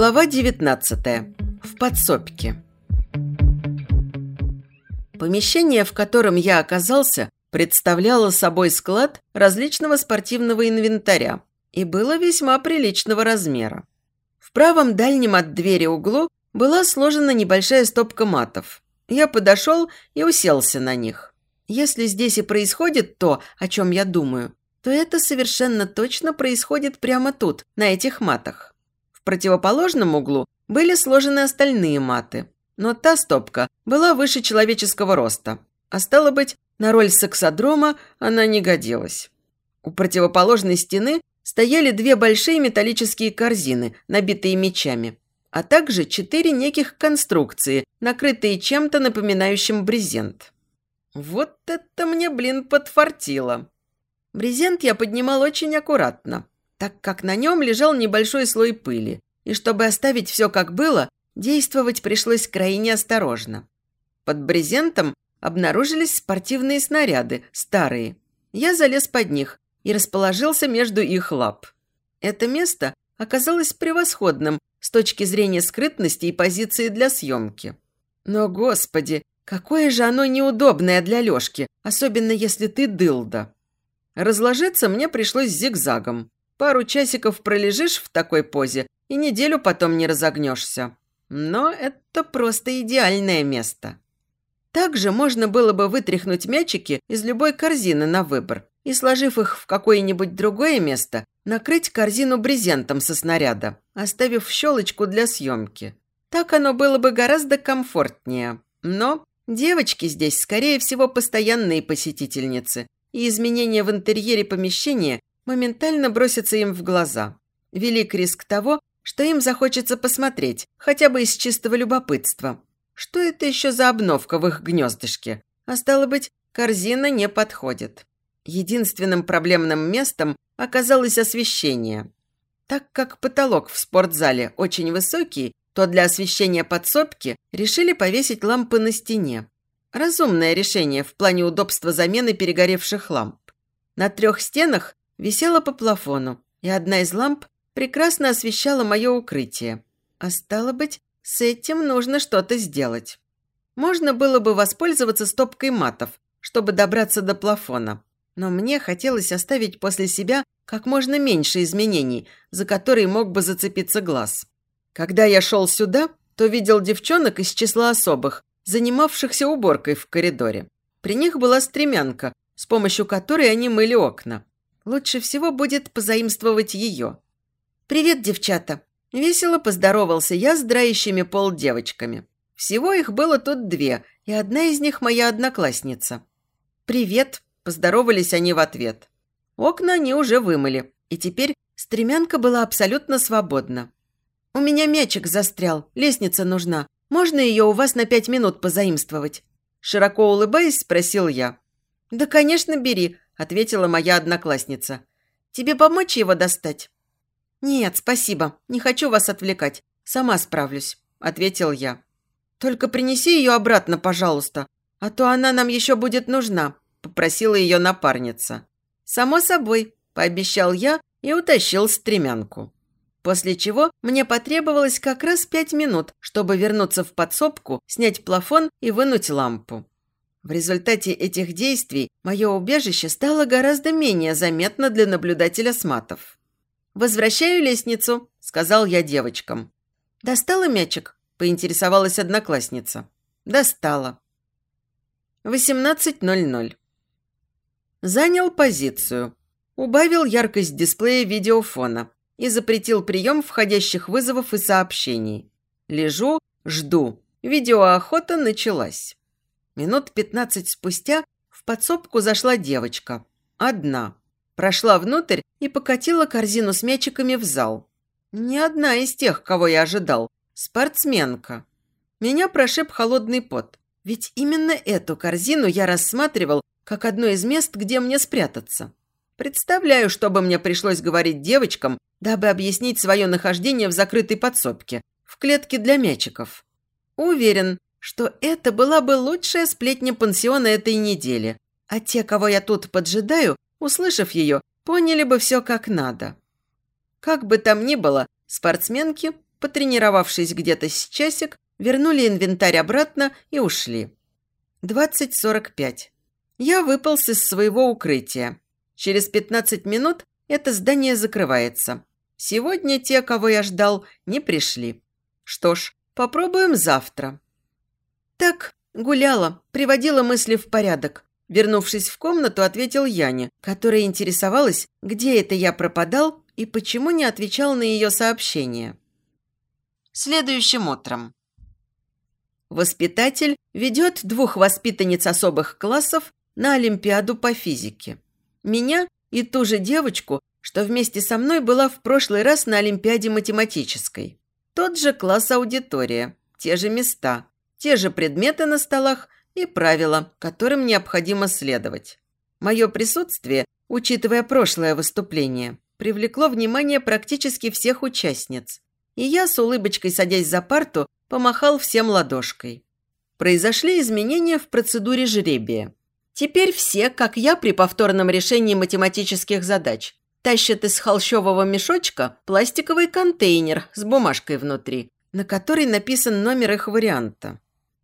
Глава 19. В подсобке. Помещение, в котором я оказался, представляло собой склад различного спортивного инвентаря и было весьма приличного размера. В правом дальнем от двери углу была сложена небольшая стопка матов. Я подошел и уселся на них. Если здесь и происходит то, о чем я думаю, то это совершенно точно происходит прямо тут, на этих матах противоположном углу были сложены остальные маты, но та стопка была выше человеческого роста, а стало быть, на роль сексодрома она не годилась. У противоположной стены стояли две большие металлические корзины, набитые мечами, а также четыре неких конструкции, накрытые чем-то напоминающим брезент. Вот это мне, блин, подфартило. Брезент я поднимал очень аккуратно, так как на нем лежал небольшой слой пыли, и чтобы оставить все как было, действовать пришлось крайне осторожно. Под брезентом обнаружились спортивные снаряды, старые. Я залез под них и расположился между их лап. Это место оказалось превосходным с точки зрения скрытности и позиции для съемки. Но, господи, какое же оно неудобное для Лёшки, особенно если ты дылда. Разложиться мне пришлось зигзагом. Пару часиков пролежишь в такой позе, и неделю потом не разогнешься. Но это просто идеальное место. Также можно было бы вытряхнуть мячики из любой корзины на выбор и, сложив их в какое-нибудь другое место, накрыть корзину брезентом со снаряда, оставив щелочку для съемки. Так оно было бы гораздо комфортнее. Но девочки здесь, скорее всего, постоянные посетительницы, и изменения в интерьере помещения моментально бросится им в глаза. Велик риск того, что им захочется посмотреть, хотя бы из чистого любопытства. Что это еще за обновка в их гнездышке? А стало быть, корзина не подходит. Единственным проблемным местом оказалось освещение. Так как потолок в спортзале очень высокий, то для освещения подсобки решили повесить лампы на стене. Разумное решение в плане удобства замены перегоревших ламп. На трех стенах висела по плафону, и одна из ламп прекрасно освещала мое укрытие. А стало быть, с этим нужно что-то сделать. Можно было бы воспользоваться стопкой матов, чтобы добраться до плафона. Но мне хотелось оставить после себя как можно меньше изменений, за которые мог бы зацепиться глаз. Когда я шел сюда, то видел девчонок из числа особых, занимавшихся уборкой в коридоре. При них была стремянка, с помощью которой они мыли окна. Лучше всего будет позаимствовать ее. «Привет, девчата!» Весело поздоровался я с драющими пол девочками. Всего их было тут две, и одна из них моя одноклассница. «Привет!» – поздоровались они в ответ. Окна они уже вымыли, и теперь стремянка была абсолютно свободна. «У меня мячик застрял, лестница нужна. Можно ее у вас на пять минут позаимствовать?» Широко улыбаясь, спросил я. «Да, конечно, бери», ответила моя одноклассница. «Тебе помочь его достать?» «Нет, спасибо. Не хочу вас отвлекать. Сама справлюсь», – ответил я. «Только принеси ее обратно, пожалуйста, а то она нам еще будет нужна», – попросила ее напарница. «Само собой», – пообещал я и утащил стремянку. После чего мне потребовалось как раз пять минут, чтобы вернуться в подсобку, снять плафон и вынуть лампу. В результате этих действий мое убежище стало гораздо менее заметно для наблюдателя сматов. «Возвращаю лестницу», – сказал я девочкам. «Достала мячик?» – поинтересовалась одноклассница. «Достала». 18.00. Занял позицию. Убавил яркость дисплея видеофона и запретил прием входящих вызовов и сообщений. Лежу, жду. Видеоохота началась. Минут пятнадцать спустя в подсобку зашла девочка. Одна. Прошла внутрь и покатила корзину с мячиками в зал. Не одна из тех, кого я ожидал. Спортсменка. Меня прошиб холодный пот. Ведь именно эту корзину я рассматривал как одно из мест, где мне спрятаться. Представляю, что бы мне пришлось говорить девочкам, дабы объяснить свое нахождение в закрытой подсобке, в клетке для мячиков. Уверен, что это была бы лучшая сплетня пансиона этой недели, а те, кого я тут поджидаю, услышав ее, поняли бы все как надо. Как бы там ни было, спортсменки потренировавшись где-то с часик, вернули инвентарь обратно и ушли. 20.45. Я выполз из своего укрытия. Через 15 минут это здание закрывается. Сегодня те, кого я ждал, не пришли. Что ж, попробуем завтра. Так, гуляла, приводила мысли в порядок. Вернувшись в комнату, ответил Яне, которая интересовалась, где это я пропадал и почему не отвечал на ее сообщение. Следующим утром. Воспитатель ведет двух воспитанниц особых классов на Олимпиаду по физике. Меня и ту же девочку, что вместе со мной была в прошлый раз на Олимпиаде математической. Тот же класс аудитория, те же места, те же предметы на столах и правила, которым необходимо следовать. Мое присутствие, учитывая прошлое выступление, привлекло внимание практически всех участниц. И я, с улыбочкой садясь за парту, помахал всем ладошкой. Произошли изменения в процедуре жребия. Теперь все, как я при повторном решении математических задач, тащат из холщового мешочка пластиковый контейнер с бумажкой внутри, на которой написан номер их варианта.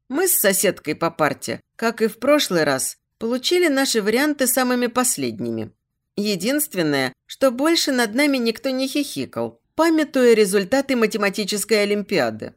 Мы с соседкой по парте, как и в прошлый раз, получили наши варианты самыми последними. Единственное, что больше над нами никто не хихикал, памятуя результаты математической олимпиады.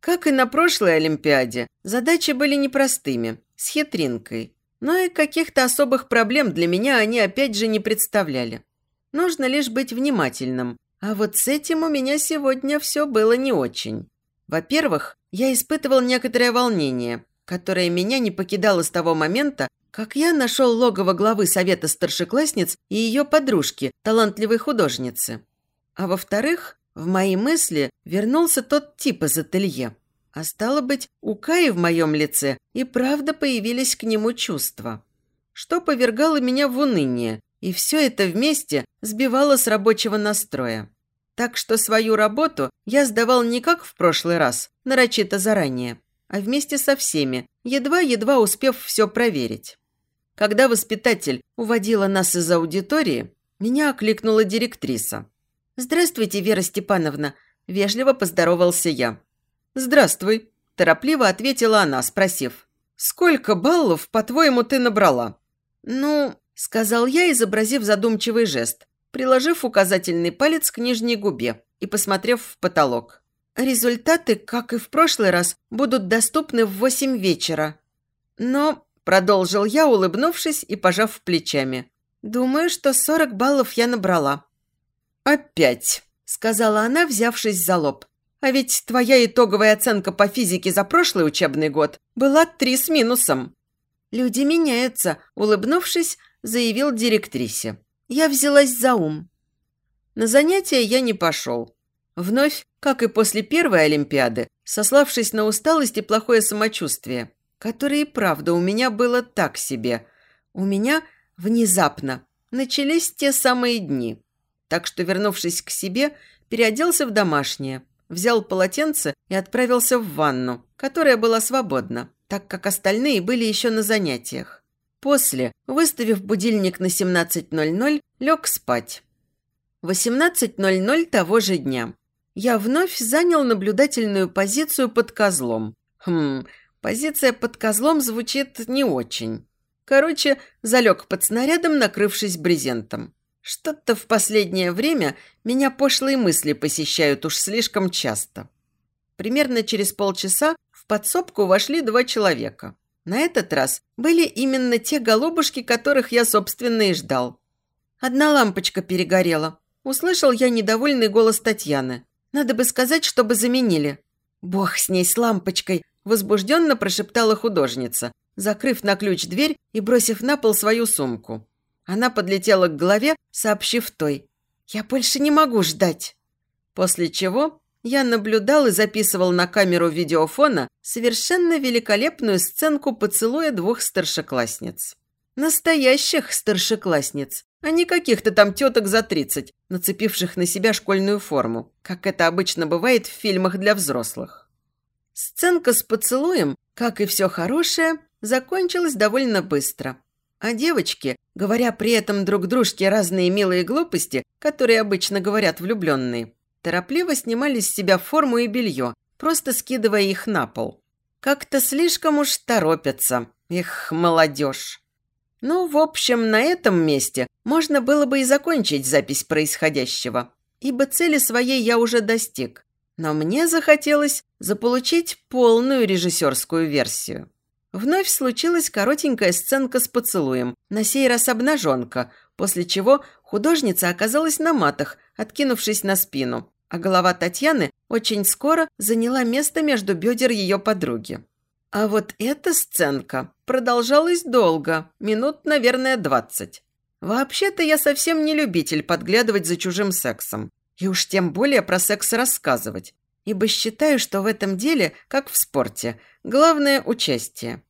Как и на прошлой олимпиаде, задачи были непростыми, с хитринкой. Но и каких-то особых проблем для меня они опять же не представляли. Нужно лишь быть внимательным. А вот с этим у меня сегодня все было не очень. Во-первых, я испытывал некоторое волнение, которое меня не покидало с того момента, как я нашел логово главы совета старшеклассниц и ее подружки, талантливой художницы. А во-вторых, в мои мысли вернулся тот тип из ателье. А стало быть, у Каи в моем лице и правда появились к нему чувства. Что повергало меня в уныние, и все это вместе сбивало с рабочего настроя. Так что свою работу я сдавал не как в прошлый раз, нарочито заранее, а вместе со всеми, едва-едва успев все проверить. Когда воспитатель уводила нас из аудитории, меня окликнула директриса. «Здравствуйте, Вера Степановна», – вежливо поздоровался я. «Здравствуй», – торопливо ответила она, спросив. «Сколько баллов, по-твоему, ты набрала?» «Ну», – сказал я, изобразив задумчивый жест приложив указательный палец к нижней губе и посмотрев в потолок. «Результаты, как и в прошлый раз, будут доступны в восемь вечера». «Но», – продолжил я, улыбнувшись и пожав плечами, «думаю, что сорок баллов я набрала». «Опять», – сказала она, взявшись за лоб. «А ведь твоя итоговая оценка по физике за прошлый учебный год была три с минусом». «Люди меняются», – улыбнувшись, заявил директрисе я взялась за ум. На занятия я не пошел. Вновь, как и после первой Олимпиады, сославшись на усталость и плохое самочувствие, которое и правда у меня было так себе. У меня внезапно начались те самые дни. Так что, вернувшись к себе, переоделся в домашнее, взял полотенце и отправился в ванну, которая была свободна, так как остальные были еще на занятиях. После, выставив будильник на 17.00, лег спать. 18.00 того же дня. Я вновь занял наблюдательную позицию под козлом. Хм, позиция под козлом звучит не очень. Короче, залег под снарядом, накрывшись брезентом. Что-то в последнее время меня пошлые мысли посещают уж слишком часто. Примерно через полчаса в подсобку вошли два человека. На этот раз были именно те голубушки, которых я, собственно, и ждал. Одна лампочка перегорела. Услышал я недовольный голос Татьяны. Надо бы сказать, чтобы заменили. «Бог с ней, с лампочкой!» – возбужденно прошептала художница, закрыв на ключ дверь и бросив на пол свою сумку. Она подлетела к голове, сообщив той. «Я больше не могу ждать». После чего я наблюдал и записывал на камеру видеофона совершенно великолепную сценку поцелуя двух старшеклассниц. Настоящих старшеклассниц, а не каких-то там теток за тридцать, нацепивших на себя школьную форму, как это обычно бывает в фильмах для взрослых. Сценка с поцелуем, как и все хорошее, закончилась довольно быстро. А девочки, говоря при этом друг дружке разные милые глупости, которые обычно говорят влюбленные, торопливо снимали с себя форму и белье, просто скидывая их на пол. Как-то слишком уж торопятся. Их молодежь. Ну, в общем, на этом месте можно было бы и закончить запись происходящего, ибо цели своей я уже достиг. Но мне захотелось заполучить полную режиссерскую версию. Вновь случилась коротенькая сценка с поцелуем, на сей раз обнаженка, после чего художница оказалась на матах, откинувшись на спину, а голова Татьяны очень скоро заняла место между бедер ее подруги. А вот эта сценка продолжалась долго, минут, наверное, двадцать. Вообще-то я совсем не любитель подглядывать за чужим сексом. И уж тем более про секс рассказывать. Ибо считаю, что в этом деле, как в спорте, главное – участие.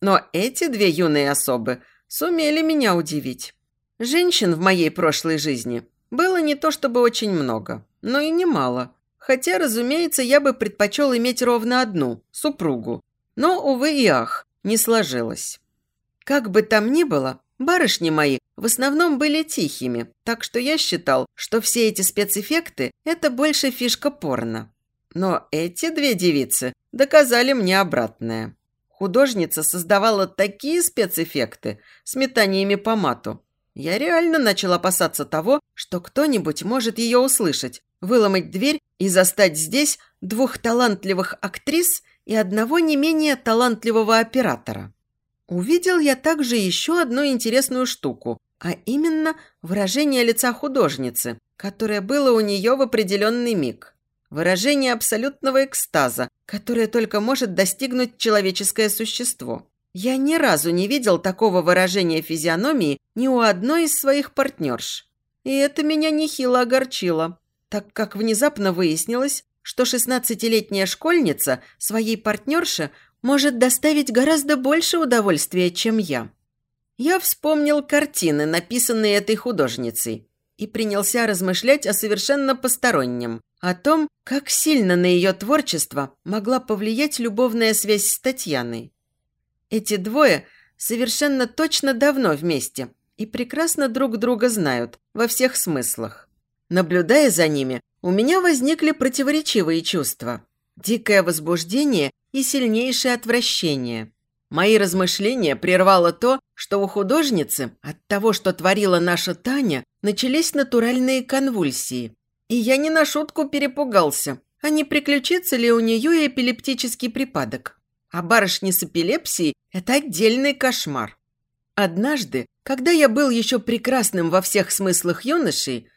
Но эти две юные особы сумели меня удивить. Женщин в моей прошлой жизни было не то чтобы очень много, но и немало. Хотя, разумеется, я бы предпочел иметь ровно одну – супругу. Но, увы и ах, не сложилось. Как бы там ни было, барышни мои в основном были тихими, так что я считал, что все эти спецэффекты – это больше фишка порно. Но эти две девицы доказали мне обратное. Художница создавала такие спецэффекты с метаниями по мату. Я реально начал опасаться того, что кто-нибудь может ее услышать, выломать дверь и застать здесь двух талантливых актрис и одного не менее талантливого оператора. Увидел я также еще одну интересную штуку, а именно выражение лица художницы, которое было у нее в определенный миг. Выражение абсолютного экстаза, которое только может достигнуть человеческое существо. Я ни разу не видел такого выражения физиономии ни у одной из своих партнерш. И это меня нехило огорчило, так как внезапно выяснилось, что 16-летняя школьница своей партнерше может доставить гораздо больше удовольствия, чем я. Я вспомнил картины, написанные этой художницей, и принялся размышлять о совершенно постороннем, о том, как сильно на ее творчество могла повлиять любовная связь с Татьяной. Эти двое совершенно точно давно вместе и прекрасно друг друга знают во всех смыслах. Наблюдая за ними, у меня возникли противоречивые чувства. Дикое возбуждение и сильнейшее отвращение. Мои размышления прервало то, что у художницы от того, что творила наша Таня, начались натуральные конвульсии. И я не на шутку перепугался, а не приключится ли у нее эпилептический припадок. А барышни с эпилепсией – это отдельный кошмар. Однажды, когда я был еще прекрасным во всех смыслах юношей,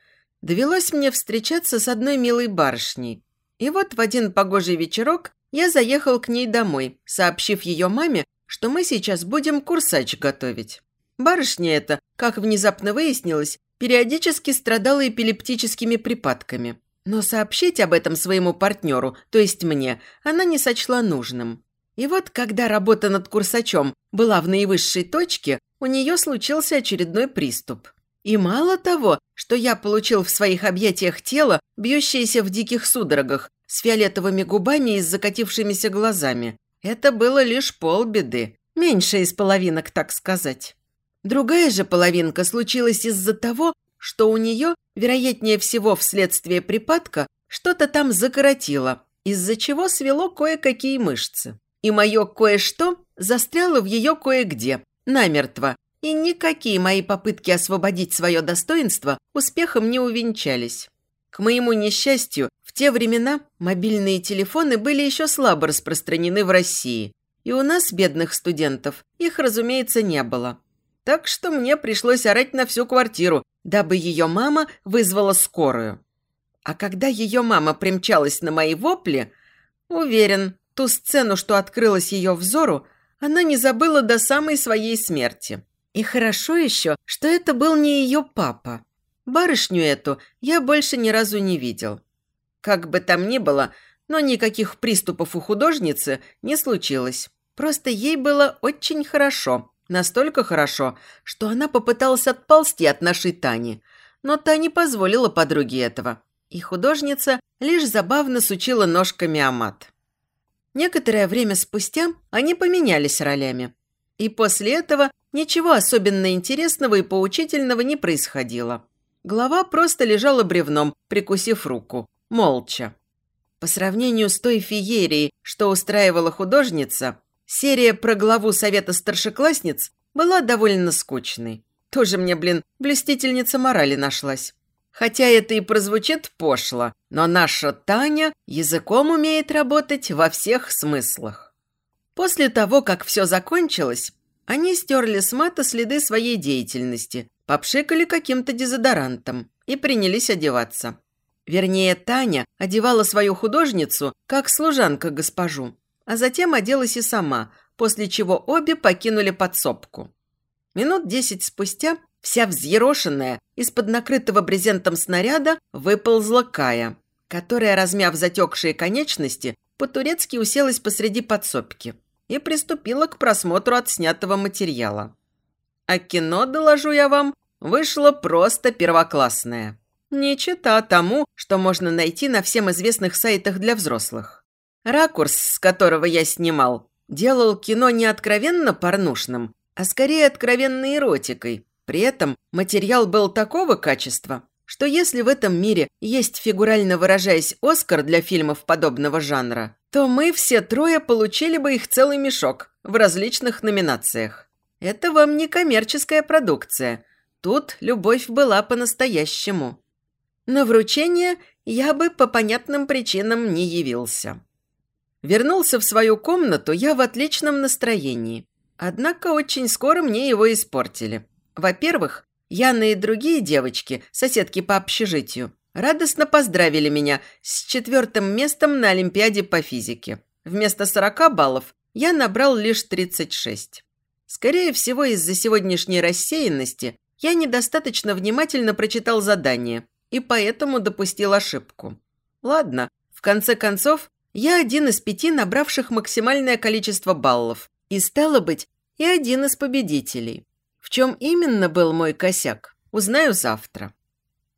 довелось мне встречаться с одной милой барышней. И вот в один погожий вечерок я заехал к ней домой, сообщив ее маме, что мы сейчас будем курсач готовить. Барышня эта, как внезапно выяснилось, периодически страдала эпилептическими припадками. Но сообщить об этом своему партнеру, то есть мне, она не сочла нужным. И вот, когда работа над курсачом была в наивысшей точке, у нее случился очередной приступ. И мало того, что я получил в своих объятиях тело, бьющееся в диких судорогах, с фиолетовыми губами и с закатившимися глазами. Это было лишь полбеды, меньше из половинок, так сказать. Другая же половинка случилась из-за того, что у нее, вероятнее всего вследствие припадка, что-то там закоротило, из-за чего свело кое-какие мышцы. И мое кое-что застряло в ее кое-где, намертво, и никакие мои попытки освободить свое достоинство успехом не увенчались. К моему несчастью, в те времена мобильные телефоны были еще слабо распространены в России, и у нас, бедных студентов, их, разумеется, не было. Так что мне пришлось орать на всю квартиру, дабы ее мама вызвала скорую. А когда ее мама примчалась на мои вопли, уверен, ту сцену, что открылась ее взору, она не забыла до самой своей смерти. И хорошо еще, что это был не ее папа. Барышню эту я больше ни разу не видел. Как бы там ни было, но никаких приступов у художницы не случилось. Просто ей было очень хорошо. Настолько хорошо, что она попыталась отползти от нашей Тани. Но та не позволила подруге этого. И художница лишь забавно сучила ножками Амат. Некоторое время спустя они поменялись ролями. И после этого ничего особенно интересного и поучительного не происходило. Голова просто лежала бревном, прикусив руку. молча. По сравнению с той феерией, что устраивала художница, серия про главу Совета старшеклассниц была довольно скучной. Тоже мне, блин, блюстительница морали нашлась. Хотя это и прозвучит пошло, но наша Таня языком умеет работать во всех смыслах. После того, как все закончилось, они стерли с мата следы своей деятельности, попшикали каким-то дезодорантом и принялись одеваться. Вернее, Таня одевала свою художницу, как служанка госпожу, а затем оделась и сама, после чего обе покинули подсобку. Минут десять спустя вся взъерошенная, из-под накрытого брезентом снаряда выползла Кая, которая, размяв затекшие конечности, по-турецки уселась посреди подсобки и приступила к просмотру отснятого материала. А кино, доложу я вам, вышло просто первоклассное. Не чита тому, что можно найти на всем известных сайтах для взрослых. Ракурс, с которого я снимал, делал кино не откровенно порнушным, а скорее откровенной эротикой. При этом материал был такого качества, что если в этом мире есть, фигурально выражаясь, Оскар для фильмов подобного жанра, то мы все трое получили бы их целый мешок в различных номинациях. Это вам не коммерческая продукция. Тут любовь была по-настоящему. На вручение я бы по понятным причинам не явился. Вернулся в свою комнату я в отличном настроении. Однако очень скоро мне его испортили. Во-первых, Яна и другие девочки, соседки по общежитию, радостно поздравили меня с четвертым местом на Олимпиаде по физике. Вместо 40 баллов я набрал лишь 36. Скорее всего, из-за сегодняшней рассеянности я недостаточно внимательно прочитал задание и поэтому допустил ошибку. Ладно, в конце концов, я один из пяти набравших максимальное количество баллов, и, стало быть, и один из победителей. В чем именно был мой косяк, узнаю завтра.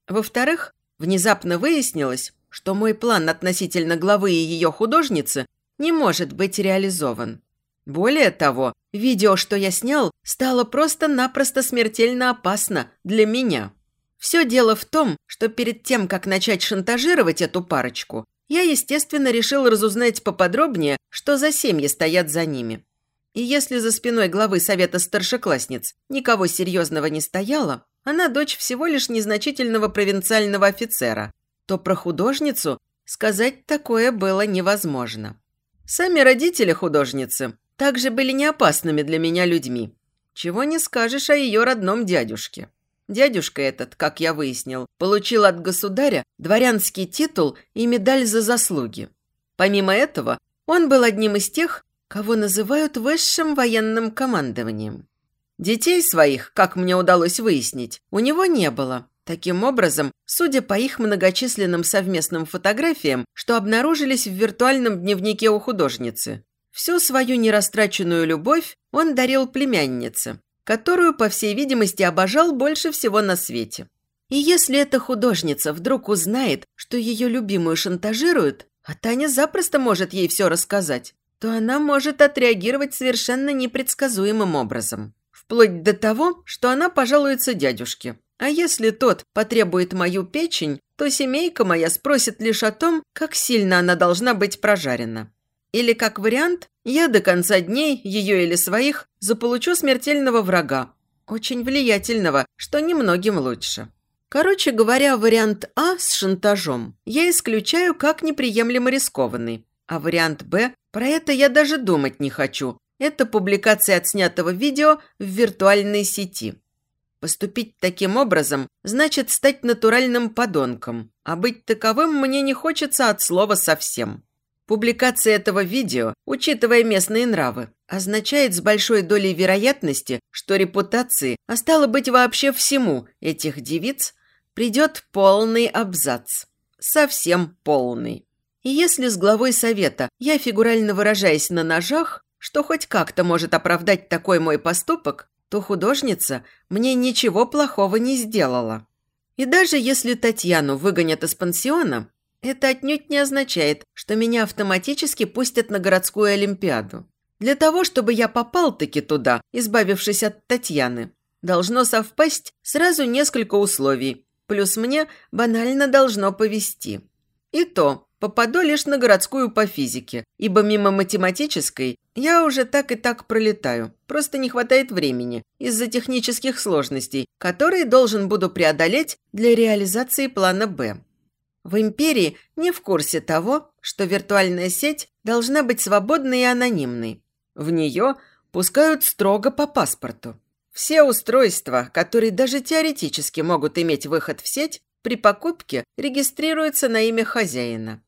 Во-вторых, внезапно выяснилось, что мой план относительно главы и ее художницы не может быть реализован. Более того, видео, что я снял, стало просто-напросто смертельно опасно для меня. Все дело в том, что перед тем, как начать шантажировать эту парочку, я, естественно, решил разузнать поподробнее, что за семьи стоят за ними. И если за спиной главы совета старшеклассниц никого серьезного не стояло, она дочь всего лишь незначительного провинциального офицера, то про художницу сказать такое было невозможно. Сами родители художницы также были не опасными для меня людьми. Чего не скажешь о ее родном дядюшке. Дядюшка этот, как я выяснил, получил от государя дворянский титул и медаль за заслуги. Помимо этого, он был одним из тех, кого называют высшим военным командованием. Детей своих, как мне удалось выяснить, у него не было. Таким образом, судя по их многочисленным совместным фотографиям, что обнаружились в виртуальном дневнике у художницы, всю свою нерастраченную любовь он дарил племяннице, которую, по всей видимости, обожал больше всего на свете. И если эта художница вдруг узнает, что ее любимую шантажируют, а Таня запросто может ей все рассказать, то она может отреагировать совершенно непредсказуемым образом. Вплоть до того, что она пожалуется дядюшке. А если тот потребует мою печень, то семейка моя спросит лишь о том, как сильно она должна быть прожарена. Или, как вариант, я до конца дней, ее или своих, заполучу смертельного врага. Очень влиятельного, что немногим лучше. Короче говоря, вариант А с шантажом я исключаю как неприемлемо рискованный. А вариант Б, про это я даже думать не хочу. Это публикация отснятого видео в виртуальной сети. Поступить таким образом значит стать натуральным подонком, а быть таковым мне не хочется от слова совсем. Публикация этого видео, учитывая местные нравы, означает с большой долей вероятности, что репутации, а стало быть вообще всему этих девиц, придет полный абзац. Совсем полный. И если с главой совета я, фигурально выражаясь на ножах, что хоть как-то может оправдать такой мой поступок, то художница мне ничего плохого не сделала. И даже если Татьяну выгонят из пансиона, это отнюдь не означает, что меня автоматически пустят на городскую олимпиаду. Для того, чтобы я попал-таки туда, избавившись от Татьяны, должно совпасть сразу несколько условий, плюс мне банально должно повести. И то попаду лишь на городскую по физике, ибо мимо математической я уже так и так пролетаю. Просто не хватает времени из-за технических сложностей, которые должен буду преодолеть для реализации плана «Б». В империи не в курсе того, что виртуальная сеть должна быть свободной и анонимной. В нее пускают строго по паспорту. Все устройства, которые даже теоретически могут иметь выход в сеть, при покупке регистрируются на имя хозяина.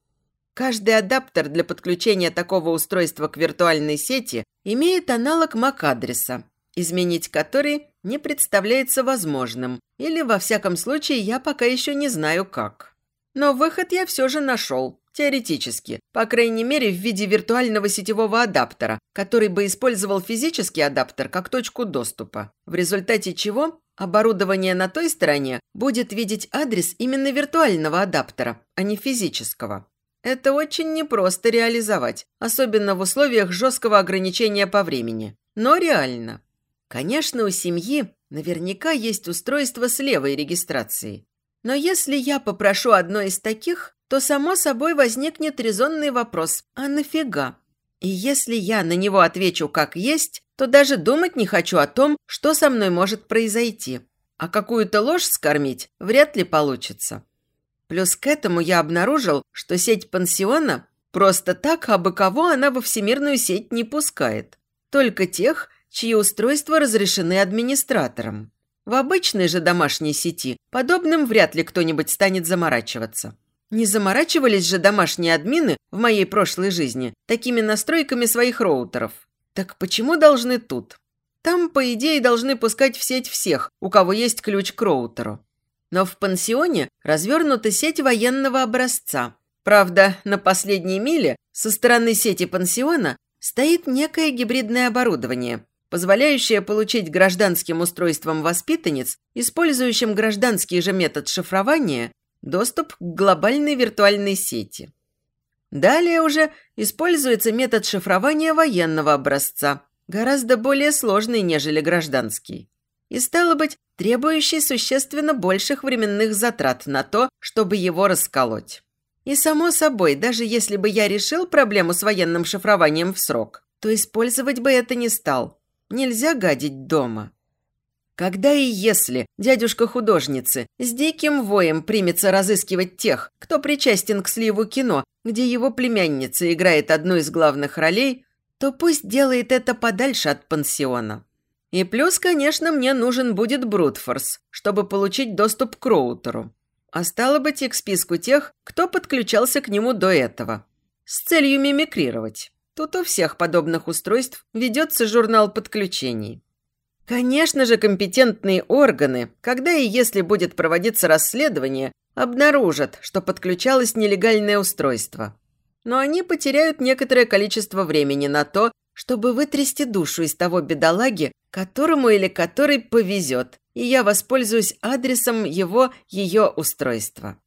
Каждый адаптер для подключения такого устройства к виртуальной сети имеет аналог MAC-адреса, изменить который не представляется возможным, или, во всяком случае, я пока еще не знаю как. Но выход я все же нашел, теоретически, по крайней мере в виде виртуального сетевого адаптера, который бы использовал физический адаптер как точку доступа, в результате чего оборудование на той стороне будет видеть адрес именно виртуального адаптера, а не физического. Это очень непросто реализовать, особенно в условиях жесткого ограничения по времени. Но реально. Конечно, у семьи наверняка есть устройство с левой регистрацией. Но если я попрошу одно из таких, то само собой возникнет резонный вопрос «А нафига?». И если я на него отвечу как есть, то даже думать не хочу о том, что со мной может произойти. А какую-то ложь скормить вряд ли получится. Плюс к этому я обнаружил, что сеть пансиона просто так абы кого она во всемирную сеть не пускает. Только тех, чьи устройства разрешены администратором. В обычной же домашней сети подобным вряд ли кто-нибудь станет заморачиваться. Не заморачивались же домашние админы в моей прошлой жизни такими настройками своих роутеров. Так почему должны тут? Там, по идее, должны пускать в сеть всех, у кого есть ключ к роутеру. Но в пансионе развернута сеть военного образца. Правда, на последней миле со стороны сети пансиона стоит некое гибридное оборудование, позволяющее получить гражданским устройствам воспитанниц, использующим гражданский же метод шифрования, доступ к глобальной виртуальной сети. Далее уже используется метод шифрования военного образца, гораздо более сложный, нежели гражданский и, стало быть, требующий существенно больших временных затрат на то, чтобы его расколоть. И, само собой, даже если бы я решил проблему с военным шифрованием в срок, то использовать бы это не стал. Нельзя гадить дома. Когда и если дядюшка художницы с диким воем примется разыскивать тех, кто причастен к сливу кино, где его племянница играет одну из главных ролей, то пусть делает это подальше от пансиона. И плюс, конечно, мне нужен будет Брутфорс, чтобы получить доступ к роутеру. А стало быть и к списку тех, кто подключался к нему до этого. С целью мимикрировать. Тут у всех подобных устройств ведется журнал подключений. Конечно же, компетентные органы, когда и если будет проводиться расследование, обнаружат, что подключалось нелегальное устройство. Но они потеряют некоторое количество времени на то, чтобы вытрясти душу из того бедолаги, которому или которой повезет, и я воспользуюсь адресом его, ее устройства.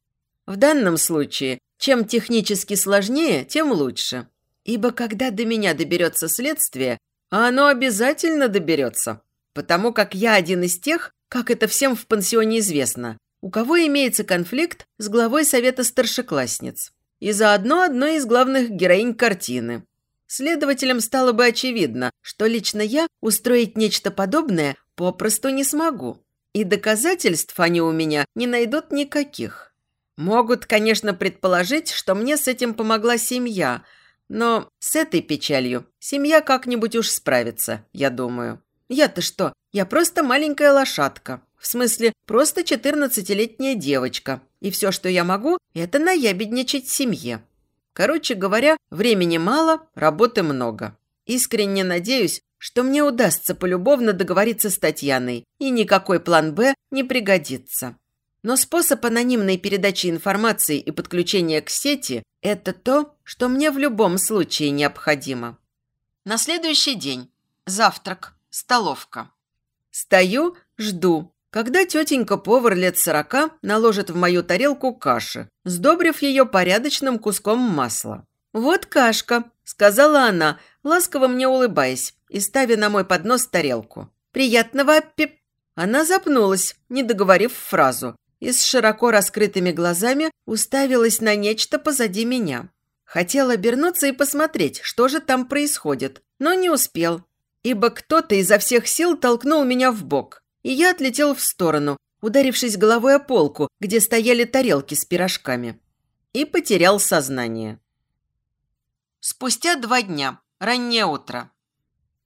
В данном случае, чем технически сложнее, тем лучше. Ибо когда до меня доберется следствие, а оно обязательно доберется, потому как я один из тех, как это всем в пансионе известно, у кого имеется конфликт с главой совета старшеклассниц. И заодно одной из главных героинь картины – Следователям стало бы очевидно, что лично я устроить нечто подобное попросту не смогу. И доказательств они у меня не найдут никаких. Могут, конечно, предположить, что мне с этим помогла семья, но с этой печалью семья как-нибудь уж справится, я думаю. Я-то что? Я просто маленькая лошадка. В смысле, просто 14-летняя девочка. И все, что я могу, это наябедничать семье. Короче говоря, времени мало, работы много. Искренне надеюсь, что мне удастся полюбовно договориться с Татьяной, и никакой план «Б» не пригодится. Но способ анонимной передачи информации и подключения к сети – это то, что мне в любом случае необходимо. На следующий день. Завтрак. Столовка. Стою, жду, когда тетенька-повар лет сорока наложит в мою тарелку каши, сдобрив ее порядочным куском масла. «Вот кашка», – сказала она, ласково мне улыбаясь и ставя на мой поднос тарелку. «Приятного аппи...» Она запнулась, не договорив фразу, и с широко раскрытыми глазами уставилась на нечто позади меня. Хотел обернуться и посмотреть, что же там происходит, но не успел, ибо кто-то изо всех сил толкнул меня в бок, и я отлетел в сторону, ударившись головой о полку, где стояли тарелки с пирожками, и потерял сознание. Спустя два дня, раннее утро.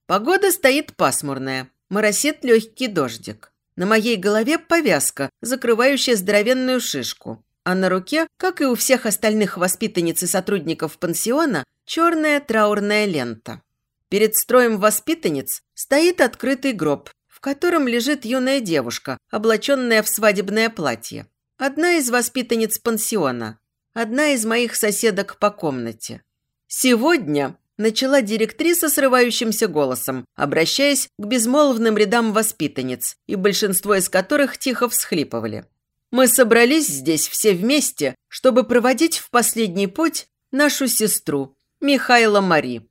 Погода стоит пасмурная, моросит легкий дождик. На моей голове повязка, закрывающая здоровенную шишку а на руке, как и у всех остальных воспитанниц и сотрудников пансиона, черная траурная лента. Перед строем воспитанниц стоит открытый гроб, в котором лежит юная девушка, облаченная в свадебное платье. Одна из воспитанниц пансиона, одна из моих соседок по комнате. Сегодня начала директриса срывающимся голосом, обращаясь к безмолвным рядам воспитанниц, и большинство из которых тихо всхлипывали. Мы собрались здесь все вместе, чтобы проводить в последний путь нашу сестру, Михайла Мари.